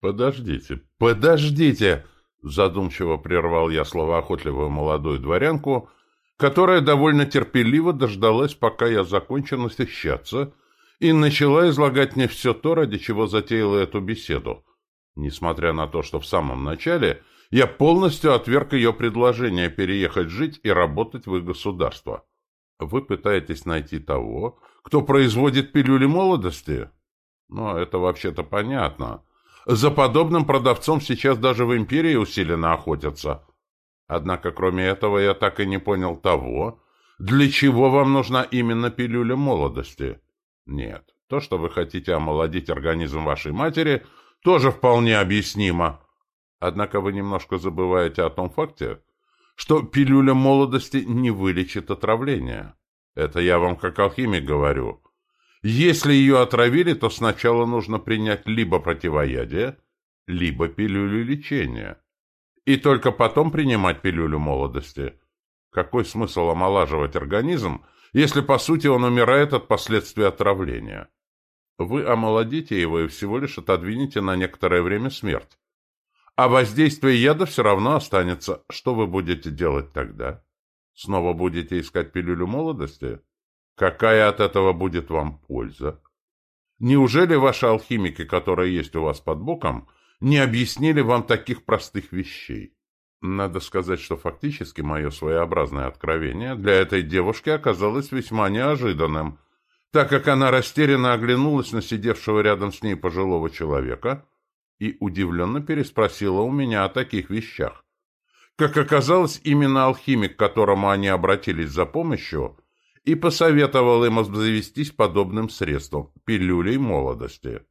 Подождите, подождите! Задумчиво прервал я словоохотливую молодую дворянку, которая довольно терпеливо дождалась, пока я закончу насыщаться, и начала излагать мне все то, ради чего затеяла эту беседу, несмотря на то, что в самом начале я полностью отверг ее предложение переехать жить и работать в их государство. Вы пытаетесь найти того, кто производит пилюли молодости? Ну, это вообще-то понятно. За подобным продавцом сейчас даже в империи усиленно охотятся. Однако, кроме этого, я так и не понял того, для чего вам нужна именно пилюля молодости. Нет, то, что вы хотите омолодить организм вашей матери, тоже вполне объяснимо. Однако вы немножко забываете о том факте, что пилюля молодости не вылечит отравление. Это я вам как алхимик говорю. Если ее отравили, то сначала нужно принять либо противоядие, либо пилюлю лечения. И только потом принимать пилюлю молодости. Какой смысл омолаживать организм, если, по сути, он умирает от последствий отравления? Вы омолодите его и всего лишь отодвинете на некоторое время смерть. А воздействие яда все равно останется. Что вы будете делать тогда? Снова будете искать пилюлю молодости? Какая от этого будет вам польза? Неужели ваши алхимики, которые есть у вас под боком, не объяснили вам таких простых вещей? Надо сказать, что фактически мое своеобразное откровение для этой девушки оказалось весьма неожиданным, так как она растерянно оглянулась на сидевшего рядом с ней пожилого человека и удивленно переспросила у меня о таких вещах. Как оказалось, именно алхимик, к которому они обратились за помощью, и посоветовал им обзавестись подобным средством – пилюлей молодости.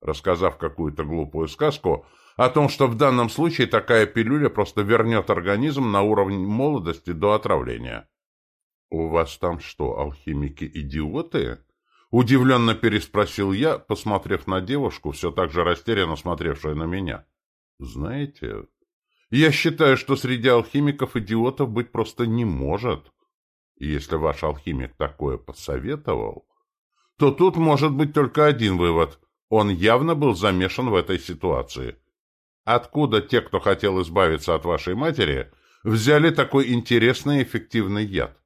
Рассказав какую-то глупую сказку о том, что в данном случае такая пилюля просто вернет организм на уровень молодости до отравления. «У вас там что, алхимики-идиоты?» Удивленно переспросил я, посмотрев на девушку, все так же растерянно смотревшую на меня. «Знаете, я считаю, что среди алхимиков идиотов быть просто не может. И если ваш алхимик такое посоветовал, то тут может быть только один вывод. Он явно был замешан в этой ситуации. Откуда те, кто хотел избавиться от вашей матери, взяли такой интересный и эффективный яд?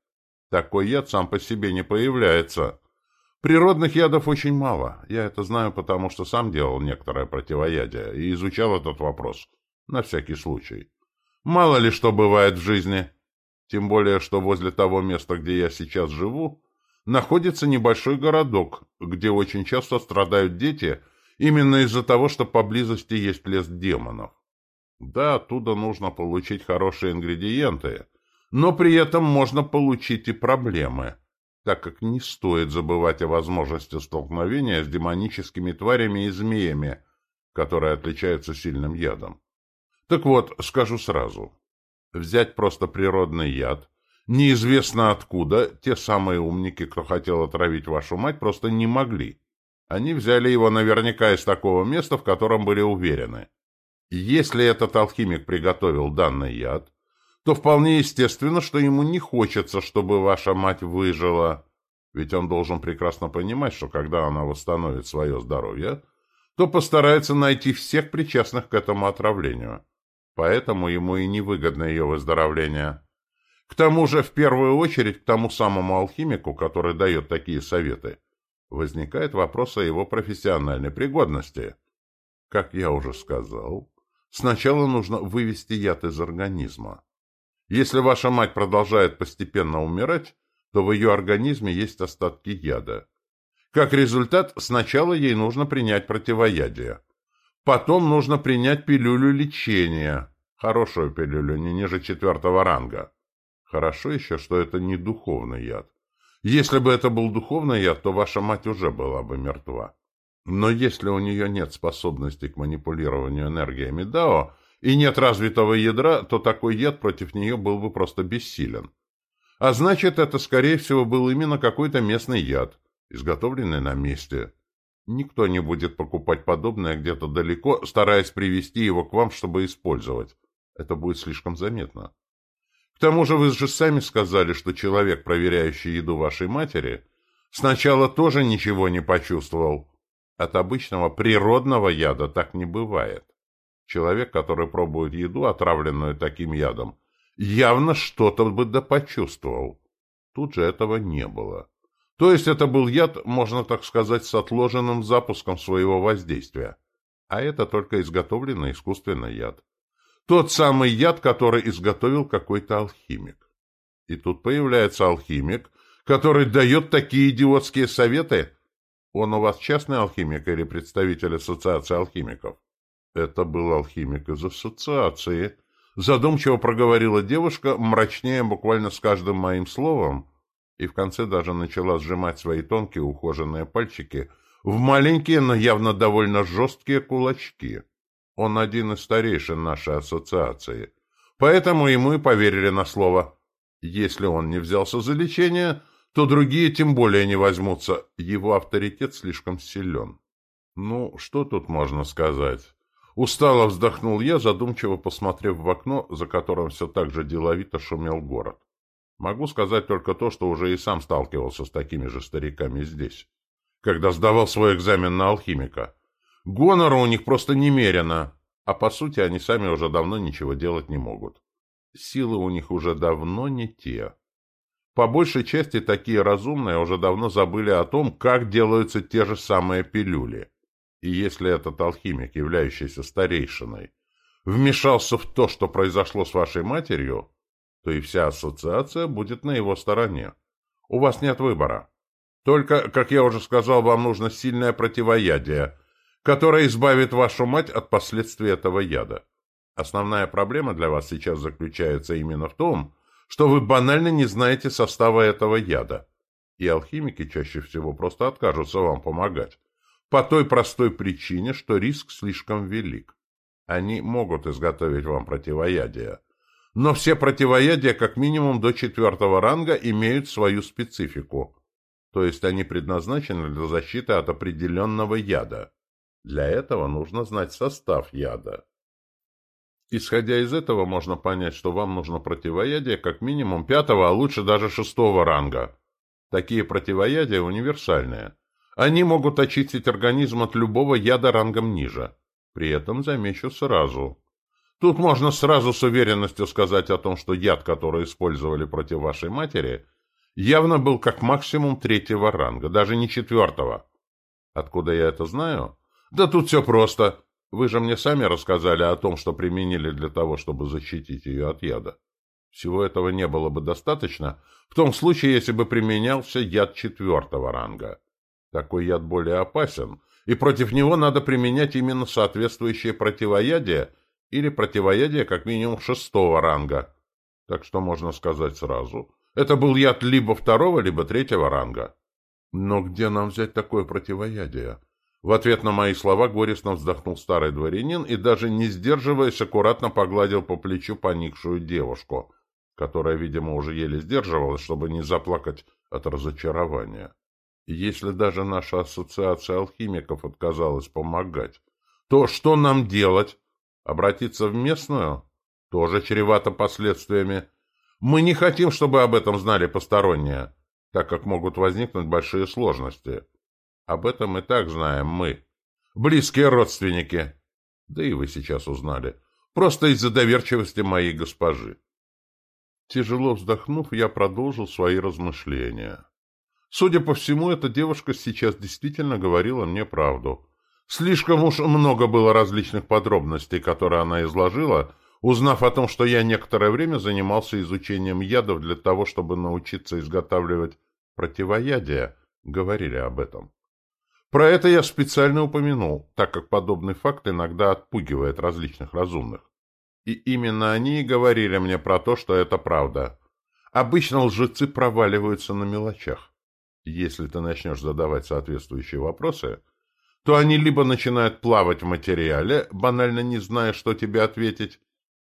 Такой яд сам по себе не появляется. Природных ядов очень мало. Я это знаю, потому что сам делал некоторое противоядие и изучал этот вопрос. На всякий случай. Мало ли что бывает в жизни. Тем более, что возле того места, где я сейчас живу, находится небольшой городок, где очень часто страдают дети именно из-за того, что поблизости есть лес демонов. Да, оттуда нужно получить хорошие ингредиенты, но при этом можно получить и проблемы, так как не стоит забывать о возможности столкновения с демоническими тварями и змеями, которые отличаются сильным ядом. Так вот, скажу сразу, Взять просто природный яд. Неизвестно откуда, те самые умники, кто хотел отравить вашу мать, просто не могли. Они взяли его наверняка из такого места, в котором были уверены. Если этот алхимик приготовил данный яд, то вполне естественно, что ему не хочется, чтобы ваша мать выжила. Ведь он должен прекрасно понимать, что когда она восстановит свое здоровье, то постарается найти всех причастных к этому отравлению поэтому ему и невыгодно ее выздоровление. К тому же, в первую очередь, к тому самому алхимику, который дает такие советы, возникает вопрос о его профессиональной пригодности. Как я уже сказал, сначала нужно вывести яд из организма. Если ваша мать продолжает постепенно умирать, то в ее организме есть остатки яда. Как результат, сначала ей нужно принять противоядие. Потом нужно принять пилюлю лечения. Хорошую пилюлю, не ниже четвертого ранга. Хорошо еще, что это не духовный яд. Если бы это был духовный яд, то ваша мать уже была бы мертва. Но если у нее нет способности к манипулированию энергиями Дао и нет развитого ядра, то такой яд против нее был бы просто бессилен. А значит, это, скорее всего, был именно какой-то местный яд, изготовленный на месте. Никто не будет покупать подобное где-то далеко, стараясь привести его к вам, чтобы использовать. Это будет слишком заметно. К тому же вы же сами сказали, что человек, проверяющий еду вашей матери, сначала тоже ничего не почувствовал. От обычного природного яда так не бывает. Человек, который пробует еду, отравленную таким ядом, явно что-то бы да почувствовал. Тут же этого не было. То есть это был яд, можно так сказать, с отложенным запуском своего воздействия. А это только изготовленный искусственный яд. Тот самый яд, который изготовил какой-то алхимик. И тут появляется алхимик, который дает такие идиотские советы. Он у вас частный алхимик или представитель ассоциации алхимиков? Это был алхимик из ассоциации. Задумчиво проговорила девушка, мрачнее буквально с каждым моим словом, и в конце даже начала сжимать свои тонкие ухоженные пальчики в маленькие, но явно довольно жесткие кулачки. Он один из старейшин нашей ассоциации. Поэтому ему и поверили на слово. Если он не взялся за лечение, то другие тем более не возьмутся. Его авторитет слишком силен. Ну, что тут можно сказать? Устало вздохнул я, задумчиво посмотрев в окно, за которым все так же деловито шумел город. Могу сказать только то, что уже и сам сталкивался с такими же стариками здесь, когда сдавал свой экзамен на алхимика. Гонора у них просто немерено, а по сути они сами уже давно ничего делать не могут. Силы у них уже давно не те. По большей части такие разумные уже давно забыли о том, как делаются те же самые пилюли. И если этот алхимик, являющийся старейшиной, вмешался в то, что произошло с вашей матерью, то и вся ассоциация будет на его стороне. У вас нет выбора. Только, как я уже сказал, вам нужно сильное противоядие, которое избавит вашу мать от последствий этого яда. Основная проблема для вас сейчас заключается именно в том, что вы банально не знаете состава этого яда. И алхимики чаще всего просто откажутся вам помогать. По той простой причине, что риск слишком велик. Они могут изготовить вам противоядие, но все противоядия как минимум до четвертого ранга имеют свою специфику, то есть они предназначены для защиты от определенного яда. Для этого нужно знать состав яда. Исходя из этого, можно понять, что вам нужно противоядие как минимум пятого, а лучше даже шестого ранга. Такие противоядия универсальные. Они могут очистить организм от любого яда рангом ниже. При этом замечу сразу. Тут можно сразу с уверенностью сказать о том, что яд, который использовали против вашей матери, явно был как максимум третьего ранга, даже не четвертого. Откуда я это знаю? Да тут все просто. Вы же мне сами рассказали о том, что применили для того, чтобы защитить ее от яда. Всего этого не было бы достаточно, в том случае, если бы применялся яд четвертого ранга. Такой яд более опасен, и против него надо применять именно соответствующее противоядие или противоядие как минимум шестого ранга. Так что можно сказать сразу. Это был яд либо второго, либо третьего ранга. Но где нам взять такое противоядие? В ответ на мои слова горестно вздохнул старый дворянин и, даже не сдерживаясь, аккуратно погладил по плечу поникшую девушку, которая, видимо, уже еле сдерживалась, чтобы не заплакать от разочарования. Если даже наша ассоциация алхимиков отказалась помогать, то что нам делать? Обратиться в местную? Тоже чревато последствиями. Мы не хотим, чтобы об этом знали посторонние, так как могут возникнуть большие сложности. Об этом и так знаем мы. Близкие родственники. Да и вы сейчас узнали. Просто из-за доверчивости моей госпожи. Тяжело вздохнув, я продолжил свои размышления. Судя по всему, эта девушка сейчас действительно говорила мне правду. Слишком уж много было различных подробностей, которые она изложила, узнав о том, что я некоторое время занимался изучением ядов для того, чтобы научиться изготавливать противоядия, говорили об этом. Про это я специально упомянул, так как подобный факт иногда отпугивает различных разумных. И именно они и говорили мне про то, что это правда. Обычно лжецы проваливаются на мелочах. Если ты начнешь задавать соответствующие вопросы, то они либо начинают плавать в материале, банально не зная, что тебе ответить,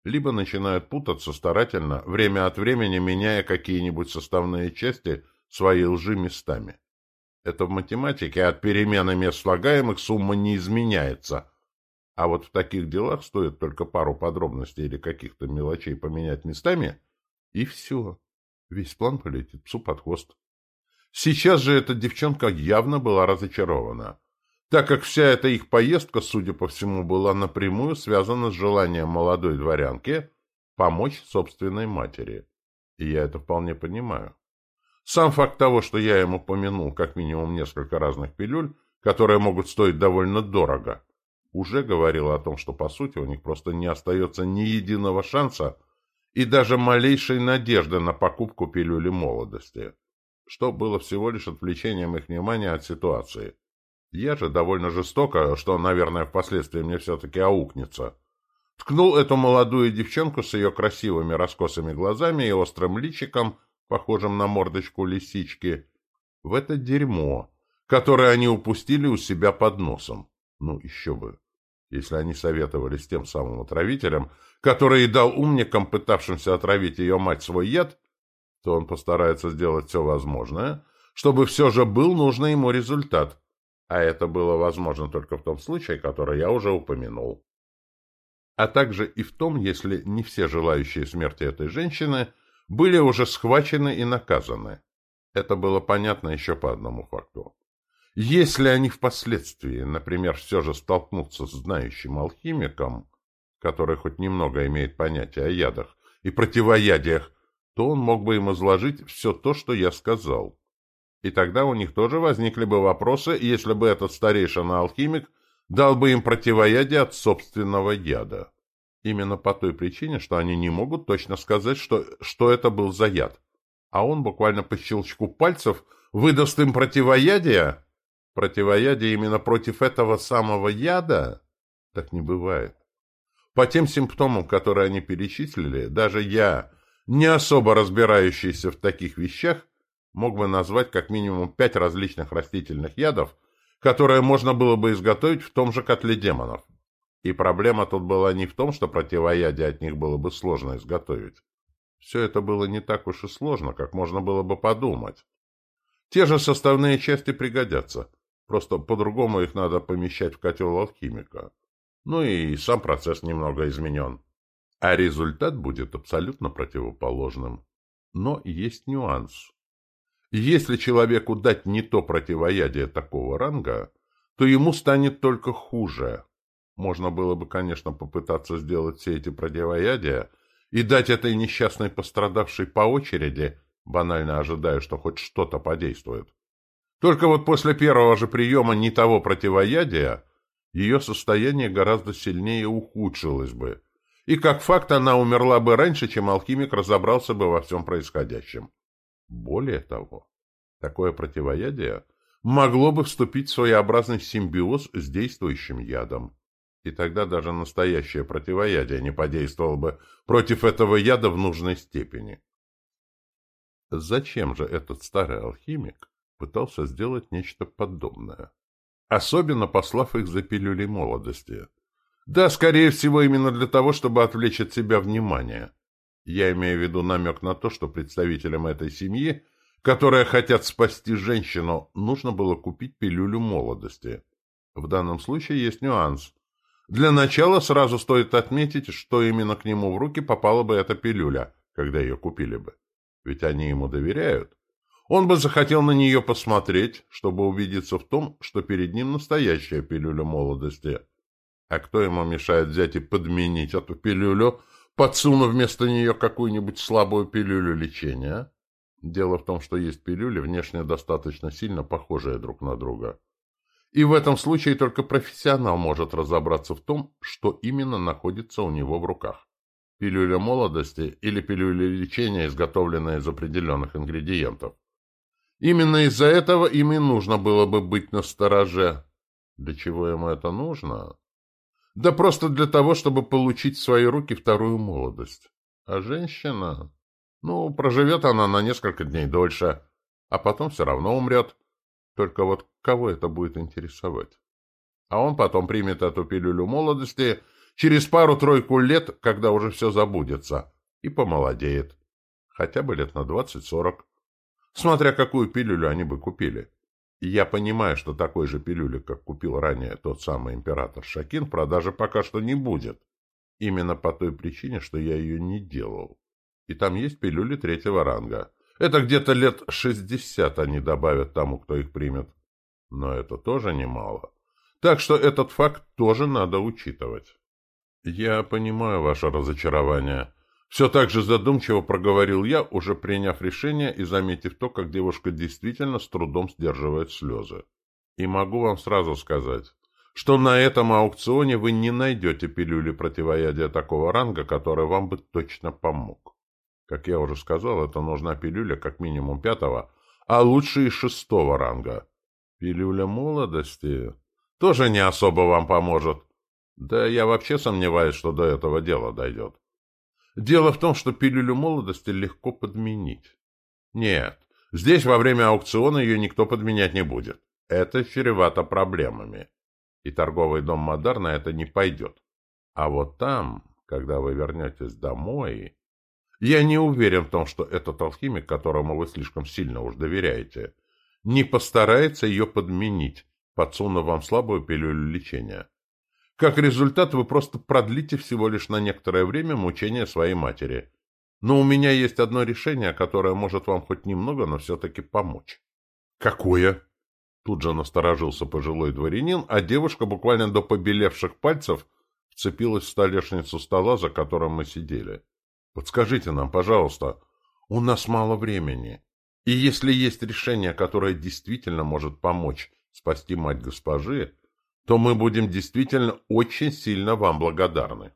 либо начинают путаться старательно, время от времени меняя какие-нибудь составные части своей лжи местами. Это в математике от перемены мест слагаемых сумма не изменяется. А вот в таких делах стоит только пару подробностей или каких-то мелочей поменять местами, и все. Весь план полетит псу под хвост. Сейчас же эта девчонка явно была разочарована. Так как вся эта их поездка, судя по всему, была напрямую связана с желанием молодой дворянки помочь собственной матери. И я это вполне понимаю. Сам факт того, что я ему помянул как минимум несколько разных пилюль, которые могут стоить довольно дорого, уже говорил о том, что, по сути, у них просто не остается ни единого шанса и даже малейшей надежды на покупку пилюли молодости, что было всего лишь отвлечением их внимания от ситуации. Я же довольно жестоко, что, наверное, впоследствии мне все-таки аукнется, ткнул эту молодую девчонку с ее красивыми раскосыми глазами и острым личиком, похожим на мордочку лисички, в это дерьмо, которое они упустили у себя под носом. Ну, еще бы. Если они советовали с тем самым отравителем, который и дал умникам, пытавшимся отравить ее мать, свой яд, то он постарается сделать все возможное, чтобы все же был нужный ему результат. А это было возможно только в том случае, который я уже упомянул. А также и в том, если не все желающие смерти этой женщины были уже схвачены и наказаны. Это было понятно еще по одному факту. Если они впоследствии, например, все же столкнутся с знающим алхимиком, который хоть немного имеет понятие о ядах и противоядиях, то он мог бы им изложить все то, что я сказал. И тогда у них тоже возникли бы вопросы, если бы этот старейшина-алхимик дал бы им противоядие от собственного яда. Именно по той причине, что они не могут точно сказать, что, что это был за яд. А он буквально по щелчку пальцев выдаст им противоядие, Противоядие именно против этого самого яда? Так не бывает. По тем симптомам, которые они перечислили, даже я, не особо разбирающийся в таких вещах, мог бы назвать как минимум пять различных растительных ядов, которые можно было бы изготовить в том же котле демонов. И проблема тут была не в том, что противоядие от них было бы сложно изготовить. Все это было не так уж и сложно, как можно было бы подумать. Те же составные части пригодятся. Просто по-другому их надо помещать в котел алхимика. Ну и сам процесс немного изменен. А результат будет абсолютно противоположным. Но есть нюанс. Если человеку дать не то противоядие такого ранга, то ему станет только хуже. Можно было бы, конечно, попытаться сделать все эти противоядия и дать этой несчастной пострадавшей по очереди, банально ожидая, что хоть что-то подействует. Только вот после первого же приема не того противоядия ее состояние гораздо сильнее ухудшилось бы, и как факт она умерла бы раньше, чем алхимик разобрался бы во всем происходящем. Более того, такое противоядие могло бы вступить в своеобразный симбиоз с действующим ядом. И тогда даже настоящее противоядие не подействовало бы против этого яда в нужной степени. Зачем же этот старый алхимик пытался сделать нечто подобное. Особенно послав их за пилюли молодости. Да, скорее всего, именно для того, чтобы отвлечь от себя внимание. Я имею в виду намек на то, что представителям этой семьи, которые хотят спасти женщину, нужно было купить пилюлю молодости. В данном случае есть нюанс. Для начала сразу стоит отметить, что именно к нему в руки попала бы эта пилюля, когда ее купили бы. Ведь они ему доверяют. Он бы захотел на нее посмотреть, чтобы убедиться в том, что перед ним настоящая пилюля молодости. А кто ему мешает взять и подменить эту пилюлю, подсунув вместо нее какую-нибудь слабую пилюлю лечения? Дело в том, что есть пилюли, внешне достаточно сильно похожие друг на друга. И в этом случае только профессионал может разобраться в том, что именно находится у него в руках. Пилюля молодости или пилюля лечения, изготовленная из определенных ингредиентов. Именно из-за этого им и нужно было бы быть настороже. Для чего ему это нужно? Да просто для того, чтобы получить в свои руки вторую молодость. А женщина... Ну, проживет она на несколько дней дольше, а потом все равно умрет. Только вот кого это будет интересовать? А он потом примет эту пилюлю молодости через пару-тройку лет, когда уже все забудется, и помолодеет. Хотя бы лет на двадцать-сорок смотря какую пилюлю они бы купили. Я понимаю, что такой же пилюли, как купил ранее тот самый император Шакин, в продаже пока что не будет. Именно по той причине, что я ее не делал. И там есть пилюли третьего ранга. Это где-то лет шестьдесят они добавят тому, кто их примет. Но это тоже немало. Так что этот факт тоже надо учитывать. Я понимаю ваше разочарование. Все так же задумчиво проговорил я, уже приняв решение и заметив то, как девушка действительно с трудом сдерживает слезы. И могу вам сразу сказать, что на этом аукционе вы не найдете пилюли противоядия такого ранга, который вам бы точно помог. Как я уже сказал, это нужна пилюля как минимум пятого, а лучше и шестого ранга. Пилюля молодости тоже не особо вам поможет. Да я вообще сомневаюсь, что до этого дела дойдет. Дело в том, что пилюлю молодости легко подменить. Нет, здесь во время аукциона ее никто подменять не будет. Это чревато проблемами. И торговый дом Мадар на это не пойдет. А вот там, когда вы вернетесь домой... Я не уверен в том, что этот алхимик, которому вы слишком сильно уж доверяете, не постарается ее подменить, подсунув вам слабую пилюлю лечения. Как результат, вы просто продлите всего лишь на некоторое время мучения своей матери. Но у меня есть одно решение, которое может вам хоть немного, но все-таки помочь. Какое? Тут же насторожился пожилой дворянин, а девушка буквально до побелевших пальцев вцепилась в столешницу стола, за которым мы сидели. Подскажите нам, пожалуйста, у нас мало времени. И если есть решение, которое действительно может помочь спасти мать госпожи, то мы будем действительно очень сильно вам благодарны.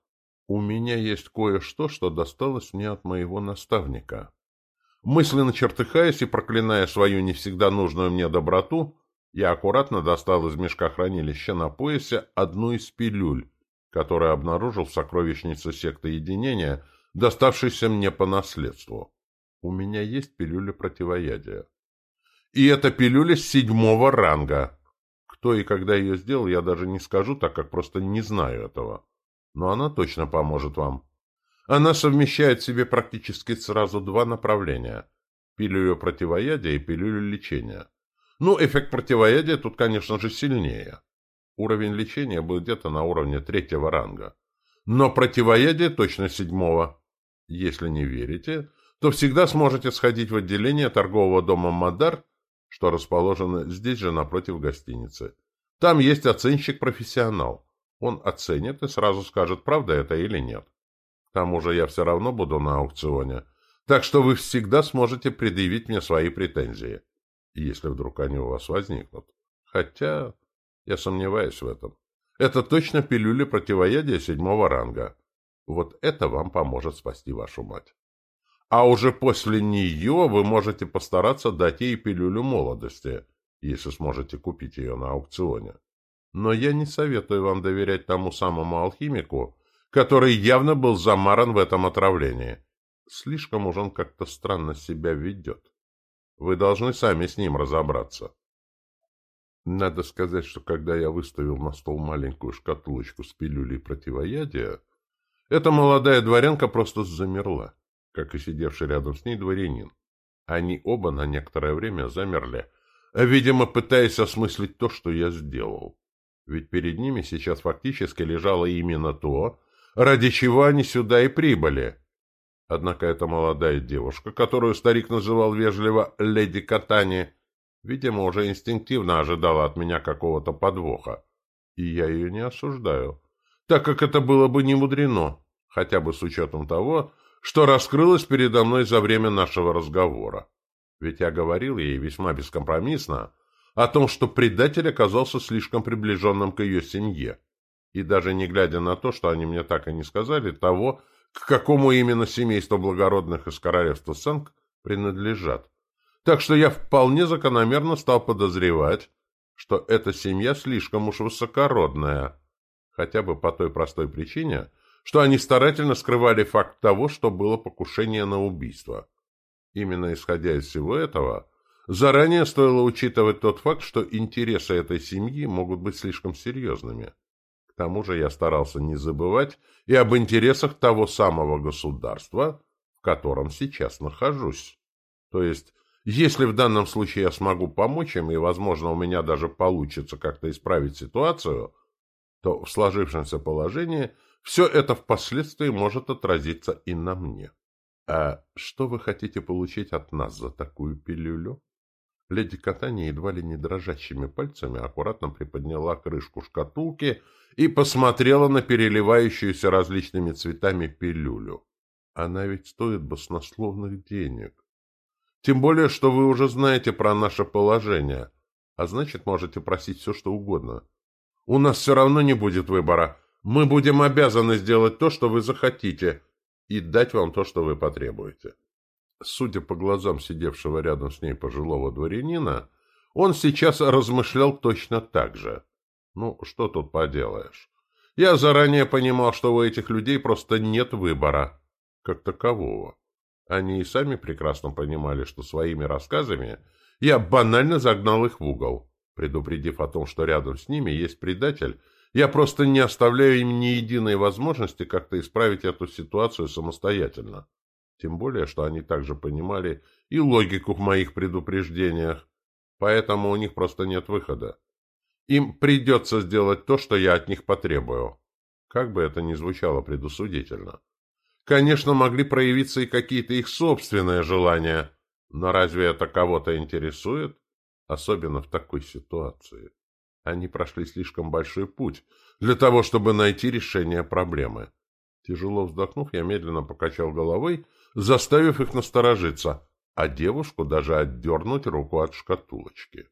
У меня есть кое-что, что досталось мне от моего наставника. Мысленно чертыхаясь и проклиная свою не всегда нужную мне доброту, я аккуратно достал из мешка хранилища на поясе одну из пилюль, которую обнаружил в сокровищнице секты единения, доставшейся мне по наследству. У меня есть пилюля противоядия. И это пилюля седьмого ранга. Кто и когда ее сделал, я даже не скажу, так как просто не знаю этого. Но она точно поможет вам. Она совмещает в себе практически сразу два направления. Пилюлю противоядия и пилюлю лечения. Ну, эффект противоядия тут, конечно же, сильнее. Уровень лечения был где-то на уровне третьего ранга. Но противоядие точно седьмого. Если не верите, то всегда сможете сходить в отделение торгового дома «Мадар» что расположено здесь же напротив гостиницы. Там есть оценщик-профессионал. Он оценит и сразу скажет, правда это или нет. К тому же я все равно буду на аукционе, так что вы всегда сможете предъявить мне свои претензии, если вдруг они у вас возникнут. Хотя я сомневаюсь в этом. Это точно пилюли противоядия седьмого ранга. Вот это вам поможет спасти вашу мать а уже после нее вы можете постараться дать ей пилюлю молодости, если сможете купить ее на аукционе. Но я не советую вам доверять тому самому алхимику, который явно был замаран в этом отравлении. Слишком уж он как-то странно себя ведет. Вы должны сами с ним разобраться. Надо сказать, что когда я выставил на стол маленькую шкатулочку с пилюлей противоядия, эта молодая дворянка просто замерла как и сидевший рядом с ней дворянин. Они оба на некоторое время замерли, видимо, пытаясь осмыслить то, что я сделал. Ведь перед ними сейчас фактически лежало именно то, ради чего они сюда и прибыли. Однако эта молодая девушка, которую старик называл вежливо «леди Катани», видимо, уже инстинктивно ожидала от меня какого-то подвоха. И я ее не осуждаю, так как это было бы не мудрено, хотя бы с учетом того, что раскрылось передо мной за время нашего разговора. Ведь я говорил ей весьма бескомпромиссно о том, что предатель оказался слишком приближенным к ее семье. И даже не глядя на то, что они мне так и не сказали, того, к какому именно семейству благородных из королевства Сэнк принадлежат. Так что я вполне закономерно стал подозревать, что эта семья слишком уж высокородная, хотя бы по той простой причине, что они старательно скрывали факт того, что было покушение на убийство. Именно исходя из всего этого, заранее стоило учитывать тот факт, что интересы этой семьи могут быть слишком серьезными. К тому же я старался не забывать и об интересах того самого государства, в котором сейчас нахожусь. То есть, если в данном случае я смогу помочь им, и, возможно, у меня даже получится как-то исправить ситуацию, то в сложившемся положении – все это впоследствии может отразиться и на мне. А что вы хотите получить от нас за такую пилюлю? Леди Катания едва ли не дрожащими пальцами аккуратно приподняла крышку шкатулки и посмотрела на переливающуюся различными цветами пилюлю. Она ведь стоит баснословных денег. Тем более, что вы уже знаете про наше положение, а значит, можете просить все, что угодно. У нас все равно не будет выбора. Мы будем обязаны сделать то, что вы захотите, и дать вам то, что вы потребуете. Судя по глазам сидевшего рядом с ней пожилого дворянина, он сейчас размышлял точно так же. Ну, что тут поделаешь? Я заранее понимал, что у этих людей просто нет выбора, как такового. Они и сами прекрасно понимали, что своими рассказами я банально загнал их в угол. Предупредив о том, что рядом с ними есть предатель, я просто не оставляю им ни единой возможности как-то исправить эту ситуацию самостоятельно. Тем более, что они также понимали и логику в моих предупреждениях, поэтому у них просто нет выхода. Им придется сделать то, что я от них потребую. Как бы это ни звучало предусудительно. Конечно, могли проявиться и какие-то их собственные желания, но разве это кого-то интересует? Особенно в такой ситуации. Они прошли слишком большой путь для того, чтобы найти решение проблемы. Тяжело вздохнув, я медленно покачал головой, заставив их насторожиться, а девушку даже отдернуть руку от шкатулочки.